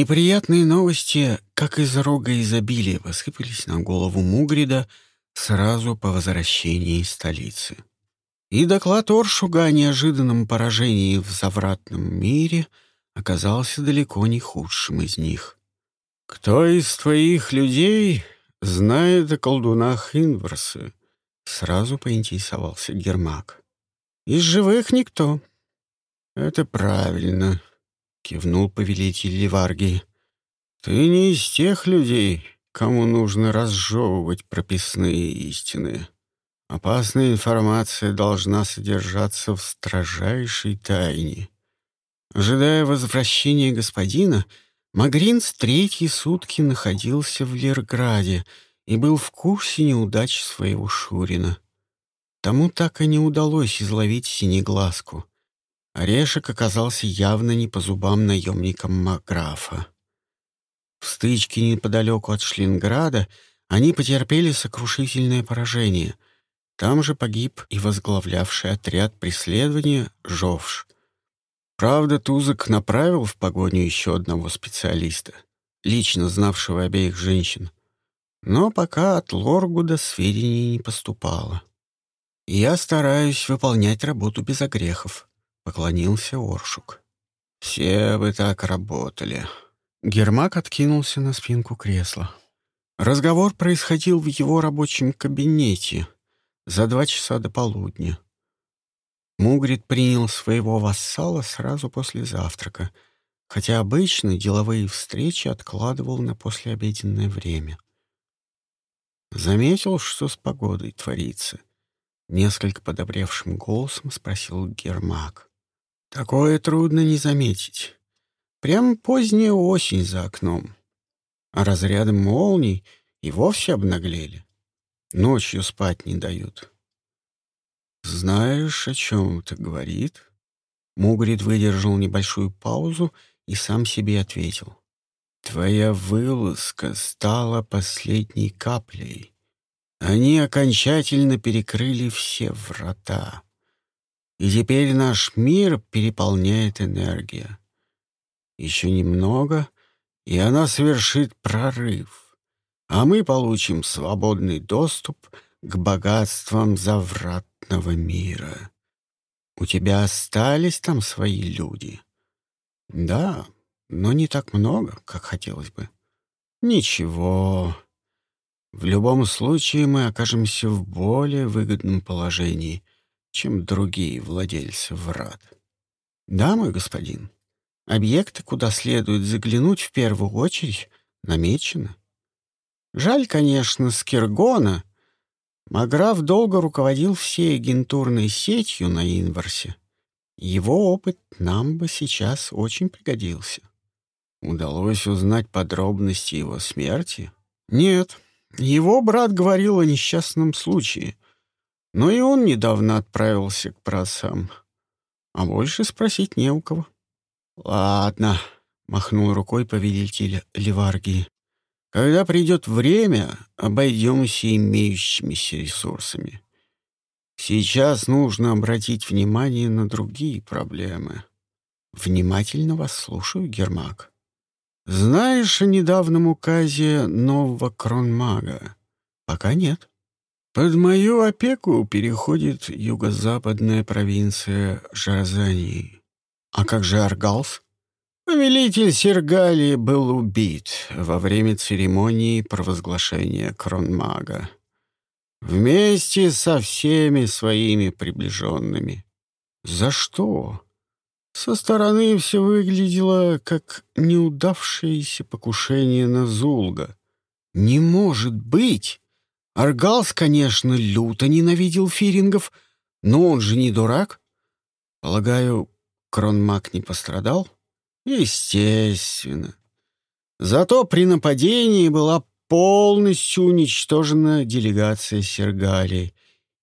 Неприятные новости, как из рога изобилия, посыпались на голову Мугрида сразу по возвращении из столицы. И доклад Оршуга о неожиданном поражении в завратном мире оказался далеко не худшим из них. «Кто из твоих людей знает о колдунах Инверсы?» — сразу поинтересовался Гермак. «Из живых никто». «Это правильно», — кивнул повелитель Ливарги. «Ты не из тех людей, кому нужно разжевывать прописные истины. Опасная информация должна содержаться в строжайшей тайне. Ожидая возвращения господина, Магринс третьи сутки находился в Лерграде и был в курсе неудач своего Шурина. Тому так и не удалось изловить синеглазку. Орешек оказался явно не по зубам наемникам Маграфа. В стычке неподалеку от Шлинграда они потерпели сокрушительное поражение. Там же погиб и возглавлявший отряд преследования Жовш. Правда, Тузок направил в погоню еще одного специалиста, лично знавшего обеих женщин. Но пока от Лоргуда сведений не поступало. «Я стараюсь выполнять работу без огрехов», — поклонился Оршук. «Все вы так работали», Гермак откинулся на спинку кресла. Разговор происходил в его рабочем кабинете за два часа до полудня. Мугрид принял своего вассала сразу после завтрака, хотя обычно деловые встречи откладывал на послеобеденное время. Заметил, что с погодой творится. Несколько подобревшим голосом спросил Гермак. «Такое трудно не заметить. Прям поздняя осень за окном. А разряды молний и вовсе обнаглели. Ночью спать не дают. «Знаешь, о чем это говорит?» Мугрид выдержал небольшую паузу и сам себе ответил. «Твоя вылазка стала последней каплей. Они окончательно перекрыли все врата. И теперь наш мир переполняет энергия. Еще немного, и она совершит прорыв, а мы получим свободный доступ к богатствам завратного мира. У тебя остались там свои люди? Да, но не так много, как хотелось бы. Ничего. В любом случае мы окажемся в более выгодном положении, чем другие владельцы врат. Да, мой господин. Объекты, куда следует заглянуть в первую очередь, намечены. Жаль, конечно, Скиргона. Маграф долго руководил всей агентурной сетью на Инварсе. Его опыт нам бы сейчас очень пригодился. Удалось узнать подробности его смерти? Нет. Его брат говорил о несчастном случае. Но и он недавно отправился к праотцам. А больше спросить не у кого. «Ладно», — махнул рукой повелитель Ливаргии. «Когда придет время, обойдемся имеющимися ресурсами. Сейчас нужно обратить внимание на другие проблемы». «Внимательно вас слушаю, Гермак». «Знаешь о недавнем указе нового кронмага?» «Пока нет». «Под мою опеку переходит юго-западная провинция Жарзании». А как же Аргалс? Повелитель Сергалии был убит во время церемонии провозглашения кронмага. Вместе со всеми своими приближенными. За что? Со стороны все выглядело как неудавшееся покушение на Зулга. Не может быть! Аргалс, конечно, люто ненавидел фирингов, но он же не дурак. Полагаю, Кронмак не пострадал? Естественно. Зато при нападении была полностью уничтожена делегация Сергалии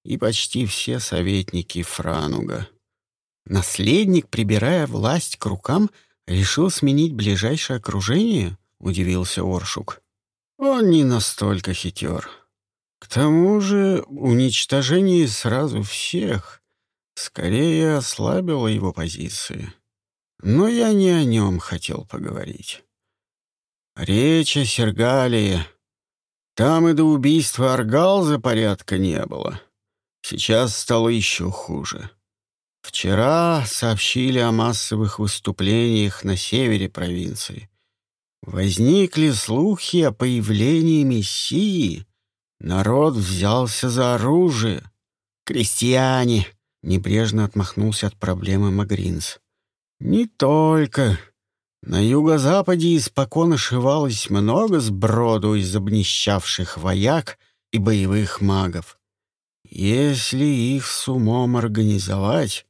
и почти все советники Франуга. Наследник, прибирая власть к рукам, решил сменить ближайшее окружение, удивился Оршук. Он не настолько хитер. К тому же уничтожение сразу всех скорее ослабило его позиции. Но я не о нем хотел поговорить. Речь о Сергалии. Там и до убийства Аргалза порядка не было. Сейчас стало еще хуже. Вчера сообщили о массовых выступлениях на севере провинции. Возникли слухи о появлении Мессии. Народ взялся за оружие. «Крестьяне!» — небрежно отмахнулся от проблемы Магринс. «Не только. На юго-западе испокон ошивалось много сброду из обнищавших вояк и боевых магов. Если их с умом организовать,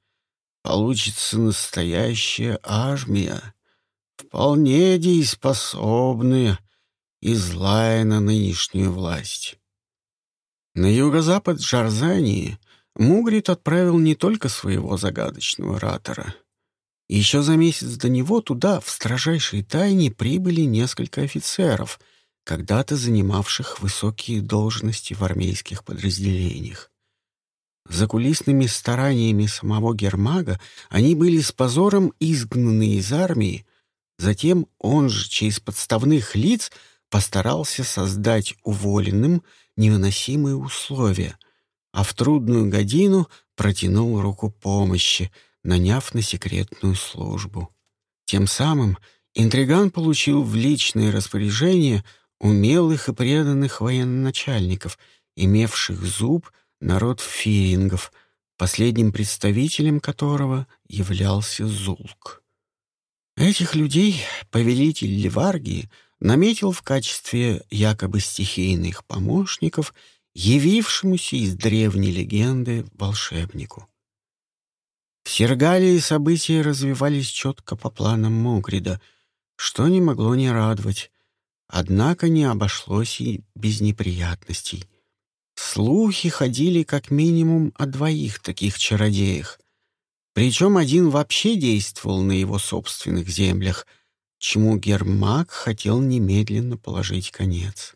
получится настоящая армия, вполне дееспособная и злая на нынешнюю власть. На юго-запад Джарзании Мугрид отправил не только своего загадочного ратора. Еще за месяц до него туда, в строжайшей тайне, прибыли несколько офицеров, когда-то занимавших высокие должности в армейских подразделениях. За кулисными стараниями самого Гермага они были с позором изгнаны из армии, затем он же через подставных лиц постарался создать уволенным невыносимые условия — а в трудную годину протянул руку помощи, наняв на секретную службу. Тем самым интриган получил в личное распоряжение умелых и преданных военачальников, имевших зуб народ фирингов, последним представителем которого являлся Зулк. Этих людей повелитель Ливаргии наметил в качестве якобы стихийных помощников — явившемуся из древней легенды волшебнику. В Сергалии события развивались четко по планам Мугрида, что не могло не радовать, однако не обошлось и без неприятностей. Слухи ходили как минимум о двоих таких чародеях, причем один вообще действовал на его собственных землях, чему Гермак хотел немедленно положить конец.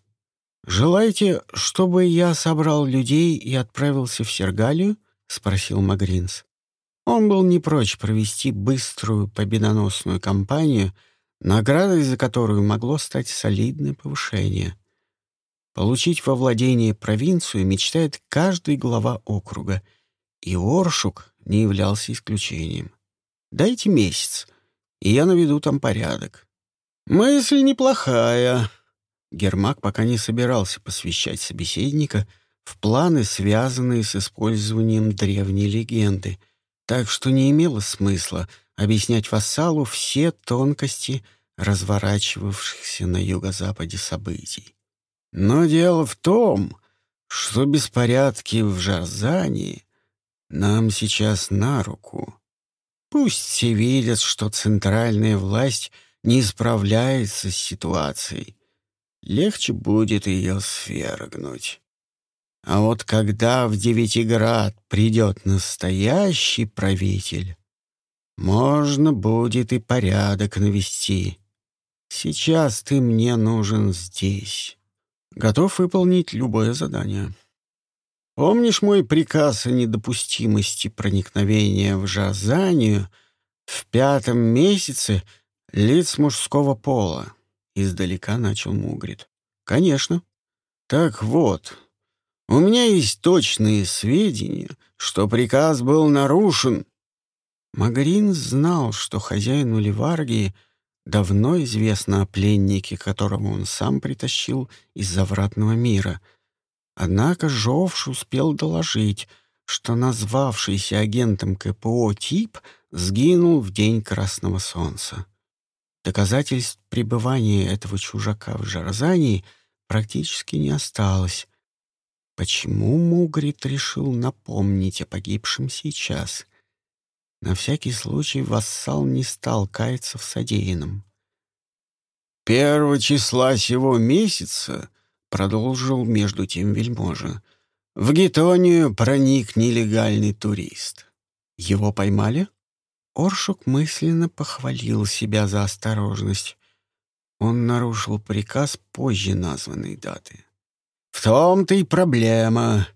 «Желаете, чтобы я собрал людей и отправился в Сергалию?» — спросил Магринс. Он был не прочь провести быструю победоносную кампанию, наградой за которую могло стать солидное повышение. Получить во владение провинцию мечтает каждый глава округа, и Оршук не являлся исключением. «Дайте месяц, и я наведу там порядок». «Мысль неплохая», Гермак пока не собирался посвящать собеседника в планы, связанные с использованием древней легенды, так что не имело смысла объяснять вассалу все тонкости разворачивавшихся на юго-западе событий. Но дело в том, что беспорядки в Жазании нам сейчас на руку. Пусть все видят, что центральная власть не справляется с ситуацией, легче будет ее свергнуть. А вот когда в Девятиград придет настоящий правитель, можно будет и порядок навести. Сейчас ты мне нужен здесь. Готов выполнить любое задание. Помнишь мой приказ о недопустимости проникновения в Жазанию в пятом месяце лиц мужского пола? Издалека начал Мугрид. «Конечно. Так вот, у меня есть точные сведения, что приказ был нарушен». Магрин знал, что хозяину Ливаргии давно известно о пленнике, которого он сам притащил из завратного мира. Однако Жовш успел доложить, что назвавшийся агентом КПО тип сгинул в день Красного Солнца. Доказательств пребывания этого чужака в Жарзании практически не осталось. Почему Мугрид решил напомнить о погибшем сейчас? На всякий случай вассал не стал каяться в содеянном. «Первого числа сего месяца», — продолжил между тем вельможа, — «в Гетонию проник нелегальный турист. Его поймали?» Оршук мысленно похвалил себя за осторожность. Он нарушил приказ позже названной даты. «В том-то и проблема.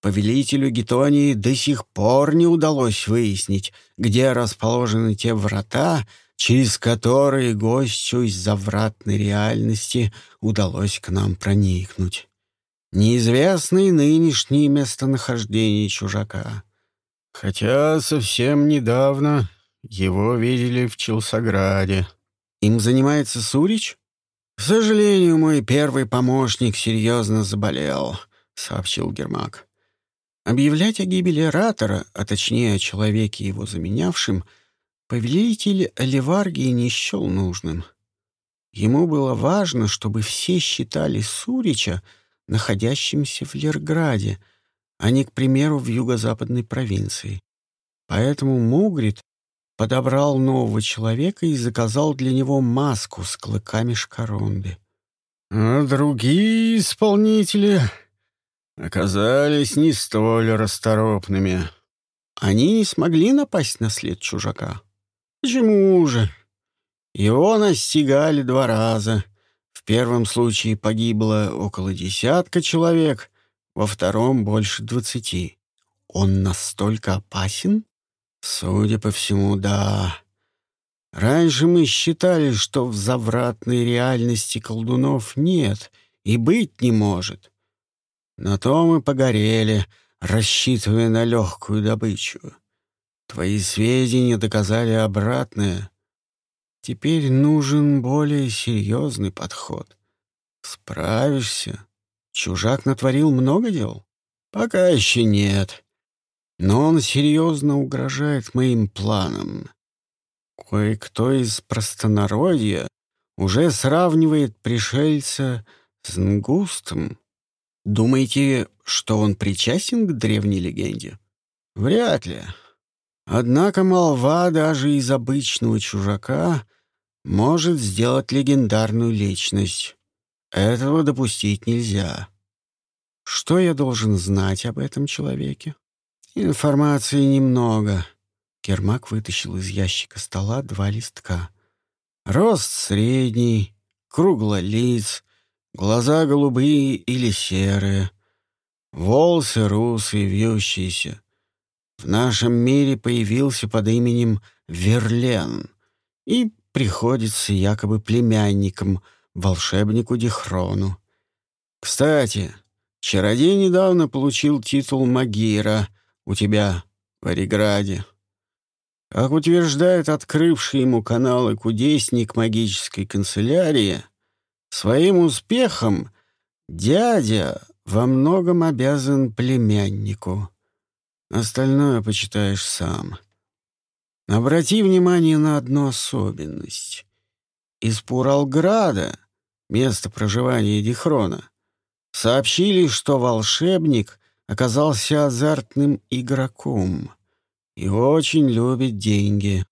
Повелителю Гетонии до сих пор не удалось выяснить, где расположены те врата, через которые гостю из завратной реальности удалось к нам проникнуть. Неизвестны нынешние местонахождения чужака. Хотя совсем недавно его видели в Челсограде. Им занимается Сурич? К сожалению, мой первый помощник серьезно заболел, сообщил Гермак. Объявлять о гибели Ратора, а точнее о человеке его заменявшем, повелитель Леваргии не счел нужным. Ему было важно, чтобы все считали Сурича находящимся в Лерграде, а не, к примеру, в юго-западной провинции. Поэтому Мугрид подобрал нового человека и заказал для него маску с клыками шкаронды. А другие исполнители оказались не столь расторопными. Они не смогли напасть на след чужака. Почему же? Его настигали два раза. В первом случае погибло около десятка человек, во втором — больше двадцати. Он настолько опасен? Судя по всему, да. Раньше мы считали, что в завратной реальности колдунов нет и быть не может. На то мы погорели, рассчитывая на легкую добычу. Твои сведения доказали обратное. Теперь нужен более серьезный подход. Справишься? Чужак натворил много дел? Пока еще нет. Но он серьезно угрожает моим планам. Кое-кто из простонародья уже сравнивает пришельца с Нгустом. Думаете, что он причастен к древней легенде? Вряд ли. Однако молва даже из обычного чужака может сделать легендарную личность. Этого допустить нельзя. Что я должен знать об этом человеке? Информации немного. Кермак вытащил из ящика стола два листка. Рост средний, круглолиц, глаза голубые или серые, волосы русые, вьющиеся. В нашем мире появился под именем Верлен и приходится якобы племянником волшебнику Дихрону. Кстати, чародей недавно получил титул Магира у тебя в Ориграде. Как утверждает открывший ему каналы кудесник магической канцелярии, своим успехом дядя во многом обязан племяннику. Остальное почитаешь сам. Обрати внимание на одну особенность. Из Пуралграда, место проживания Дихрона, сообщили, что волшебник оказался азартным игроком и очень любит деньги.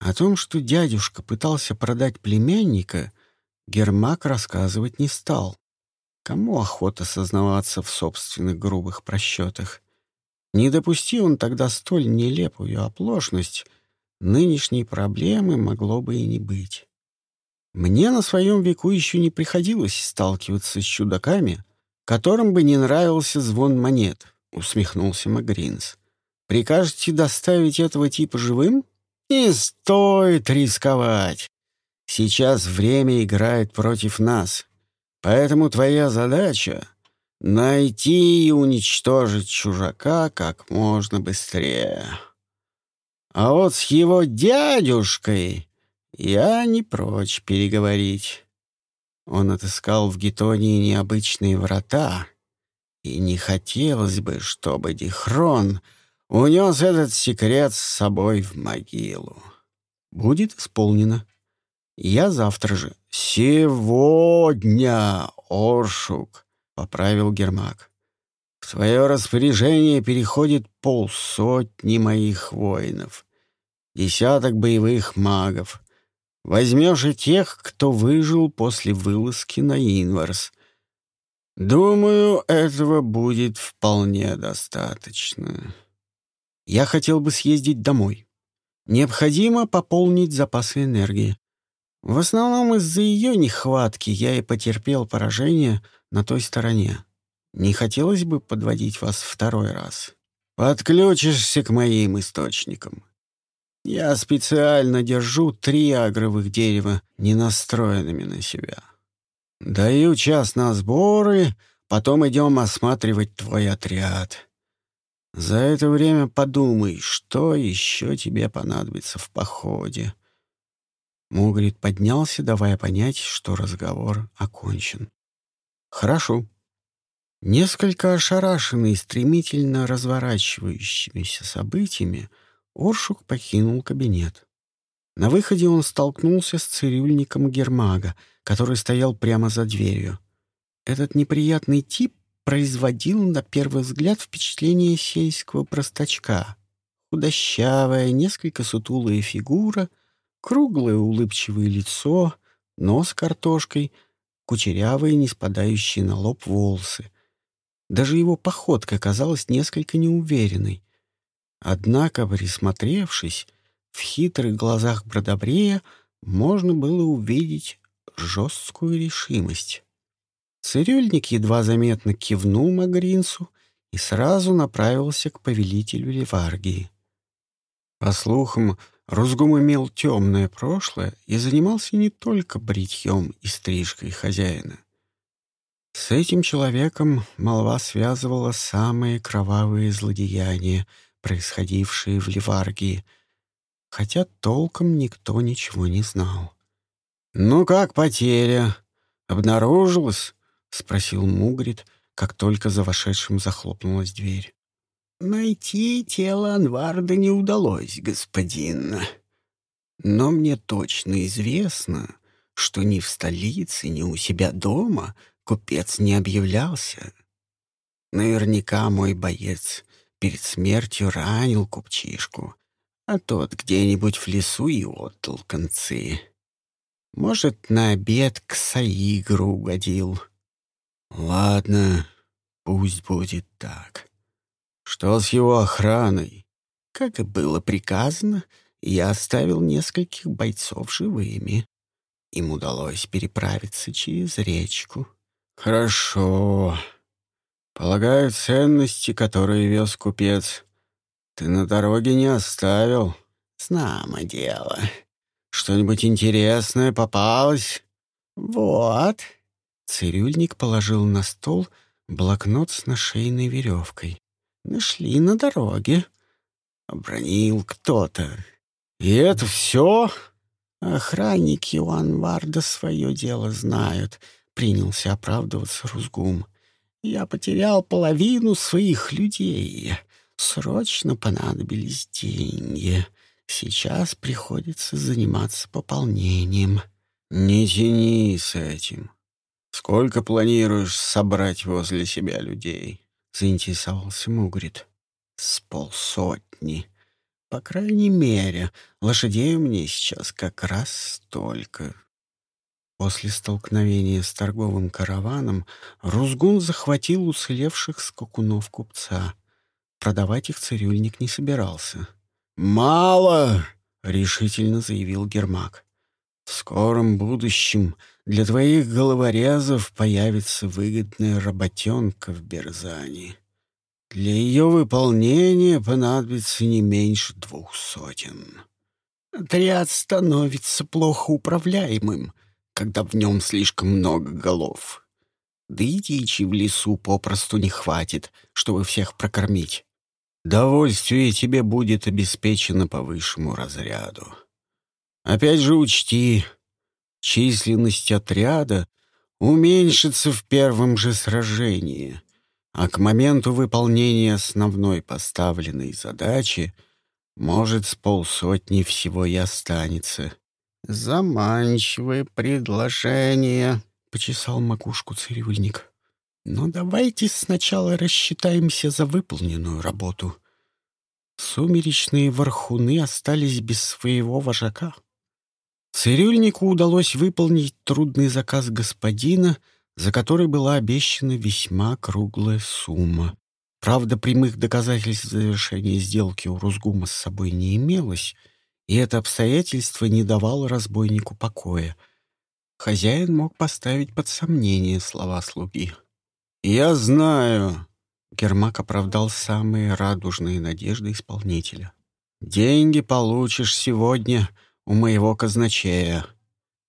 О том, что дядюшка пытался продать племянника, Гермак рассказывать не стал. Кому охота сознаваться в собственных грубых просчетах? Не допусти он тогда столь нелепую оплошность, нынешней проблемы могло бы и не быть. Мне на своем веку еще не приходилось сталкиваться с чудаками, которым бы не нравился звон монет, — усмехнулся Магринс. «Прикажете доставить этого типа живым? Не стоит рисковать. Сейчас время играет против нас, поэтому твоя задача Найти и уничтожить чужака как можно быстрее. А вот с его дядюшкой я не прочь переговорить. Он отыскал в Гетонии необычные врата, и не хотелось бы, чтобы Дихрон унес этот секрет с собой в могилу. Будет исполнено. Я завтра же. Сегодня, Оршук, — поправил Гермак. «В твое распоряжение переходит полсотни моих воинов, десяток боевых магов. Возьмешь и тех, кто выжил после вылазки на Инварс. Думаю, этого будет вполне достаточно. Я хотел бы съездить домой. Необходимо пополнить запасы энергии. В основном из-за ее нехватки я и потерпел поражение — на той стороне. Не хотелось бы подводить вас второй раз. Подключишься к моим источникам. Я специально держу три агровых дерева ненастроенными на себя. Даю час на сборы, потом идем осматривать твой отряд. За это время подумай, что еще тебе понадобится в походе. Мугрид поднялся, давая понять, что разговор окончен. «Хорошо». Несколько ошарашенный стремительно разворачивающимися событиями, Оршук покинул кабинет. На выходе он столкнулся с цирюльником Гермага, который стоял прямо за дверью. Этот неприятный тип производил на первый взгляд впечатление сельского простачка. Худощавая, несколько сутулая фигура — Круглое улыбчивое лицо, нос картошкой, кучерявые, не спадающие на лоб волосы. Даже его походка казалась несколько неуверенной. Однако, присмотревшись, в хитрых глазах Бродобрея можно было увидеть жесткую решимость. Цирюльник едва заметно кивнул Магринцу и сразу направился к повелителю Ливаргии. По слухам, Рузгум имел темное прошлое и занимался не только бритьем и стрижкой хозяина. С этим человеком молва связывала самые кровавые злодеяния, происходившие в Ливаргии, хотя толком никто ничего не знал. «Ну как потеря? Обнаружилась?» — спросил Мугрид, как только за вошедшим захлопнулась дверь. Найти тело Анварда не удалось, господин. Но мне точно известно, что ни в столице, ни у себя дома купец не объявлялся. Наверняка мой боец перед смертью ранил купчишку, а тот где-нибудь в лесу и отдал концы. Может, на обед к Саигру угодил. Ладно, пусть будет так. Что с его охраной? Как и было приказано, я оставил нескольких бойцов живыми. Им удалось переправиться через речку. Хорошо. Полагаю, ценности, которые вез купец, ты на дороге не оставил. Знамо дело. Что-нибудь интересное попалось? Вот. Цирюльник положил на стол блокнот с нашейной веревкой. Нашли на дороге. Обронил кто-то. И это все? Охранники у Анварда свое дело знают. Принялся оправдываться Рузгум. Я потерял половину своих людей. Срочно понадобились деньги. Сейчас приходится заниматься пополнением. Не тяни с этим. Сколько планируешь собрать возле себя людей? — заинтересовался Мугрид. «С полсотни. По крайней мере, лошадей у меня сейчас как раз столько». После столкновения с торговым караваном Рузгун захватил уцелевших скакунов купца. Продавать их цирюльник не собирался. «Мало!» — решительно заявил Гермак. «В скором будущем для твоих головорезов появится выгодная работенка в Берзане. Для ее выполнения понадобится не меньше двух сотен. Отряд становится плохо управляемым, когда в нем слишком много голов. Да и дичи в лесу попросту не хватит, чтобы всех прокормить. Довольствие тебе будет обеспечено по высшему разряду. Опять же учти, Численность отряда уменьшится в первом же сражении, а к моменту выполнения основной поставленной задачи может с полсотни всего и останется. «Заманчивое предложение», — почесал макушку цирюльник. «Но давайте сначала рассчитаемся за выполненную работу». Сумеречные вархуны остались без своего вожака. Цирюльнику удалось выполнить трудный заказ господина, за который была обещана весьма круглая сумма. Правда, прямых доказательств завершения сделки у Рузгума с собой не имелось, и это обстоятельство не давало разбойнику покоя. Хозяин мог поставить под сомнение слова слуги. «Я знаю», — Гермак оправдал самые радужные надежды исполнителя. Деньги получишь сегодня у моего казначея.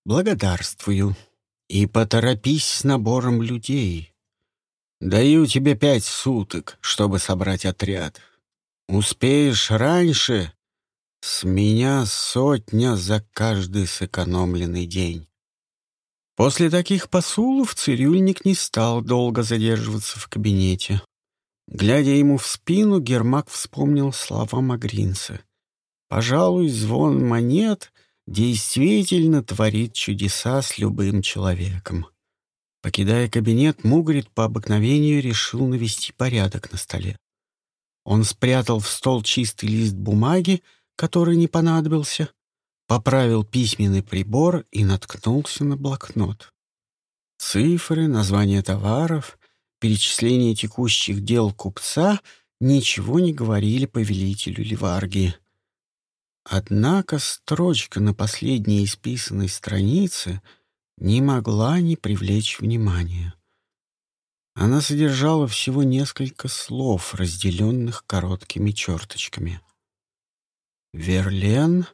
Благодарствую. И поторопись с набором людей. Даю тебе пять суток, чтобы собрать отряд. Успеешь раньше, с меня сотня за каждый сэкономленный день. После таких посулов цирюльник не стал долго задерживаться в кабинете. Глядя ему в спину, Гермак вспомнил слова Магринца. «Пожалуй, звон монет действительно творит чудеса с любым человеком». Покидая кабинет, Мугрид по обыкновению решил навести порядок на столе. Он спрятал в стол чистый лист бумаги, который не понадобился, поправил письменный прибор и наткнулся на блокнот. Цифры, названия товаров, перечисление текущих дел купца ничего не говорили повелителю Ливарги. Однако строчка на последней исписанной странице не могла не привлечь внимания. Она содержала всего несколько слов, разделенных короткими черточками. Верлен,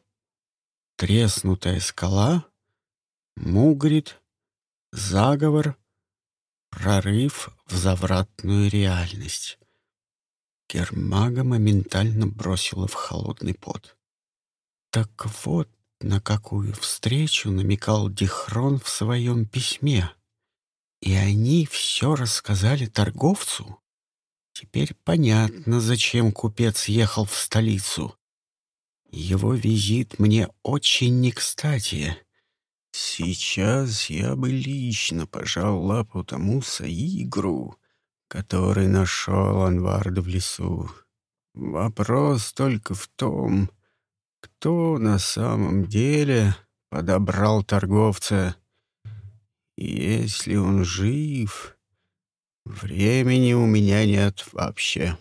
треснутая скала, Мугрид, заговор, прорыв в завратную реальность. Кермага моментально бросила в холодный пот. Так вот, на какую встречу намекал Дихрон в своем письме. И они все рассказали торговцу. Теперь понятно, зачем купец ехал в столицу. Его визит мне очень не кстати. Сейчас я бы лично пожал лапу тому Саигру, который нашел Анварда в лесу. Вопрос только в том, кто на самом деле подобрал торговца. Если он жив, времени у меня нет вообще.